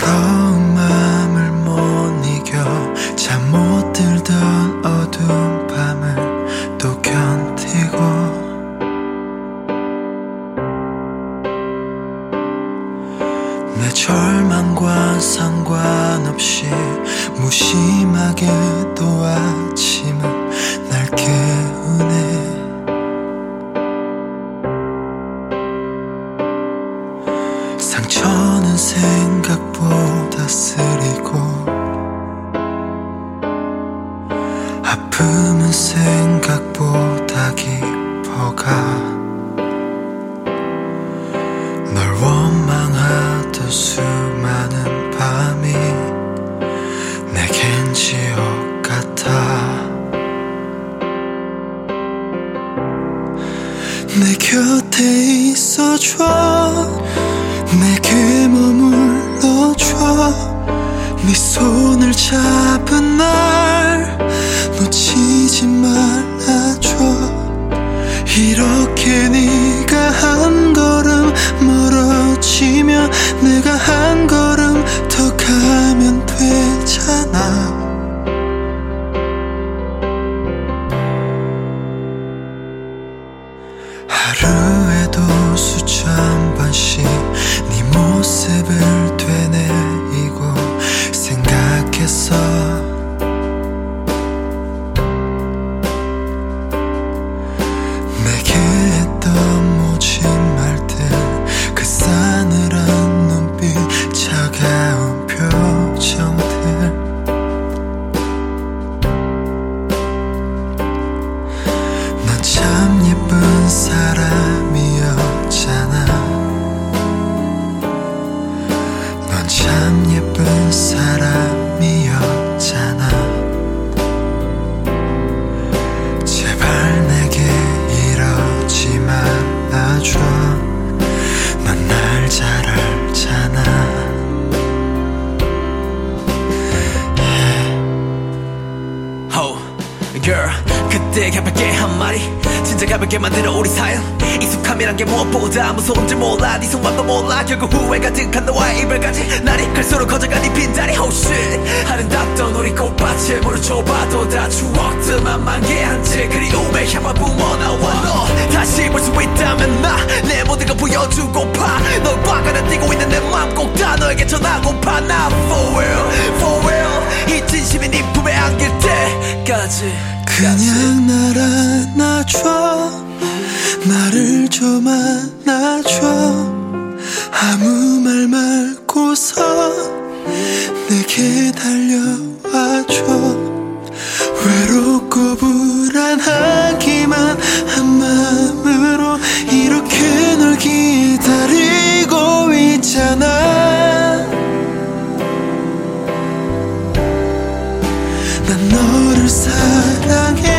더러운 마음을 못 이겨. 잠 못 들던 어두운 밤을 또 견디고. 내 절망과 상관없이 무심하게 또 아침은 날 생각보다 쓰리고 아픔은 생각보다 깊어가 널 원망하던 수많은 밤이 내겐 지옥 같아. 내 곁에 있어줘 내게 머물러줘. 네 손을 잡은 날 놓치지 말아줘. 이렇게 네가 한 걸음 멀어지면 내가 한 걸음 더 가면 되잖아. 하루에도 수천 번씩 그때 가볍게 한 말이 진짜 가볍게 만들어 우리 사연. 익숙함이란 게 무엇보다 무서운 줄 몰라. 네 속마음도 몰라. 결국 후회 가득한 너와의 이별까지 날이 갈수록 커져가 네 빈자리. Oh shit. 아름답던 우리 꽃밭에 물을 줘봐도 다 추억들만 만개한 채. 그리움의 향만 뿜어나와 너. 다시 볼 수 있다면 나. 내 모든 걸 보여주고파. 널 봐가는 뛰고 있는 내 맘 꼭 다 너에게 전하고파. 나 for real for real. 이 진심이 네 품에 안길 때까지 그냥 날 안아줘. 나를 좀 안아줘. 아무 말 말고서 내게 달려와줘. 외롭고 불안하기만 한 마음으로 난 너를 사랑해.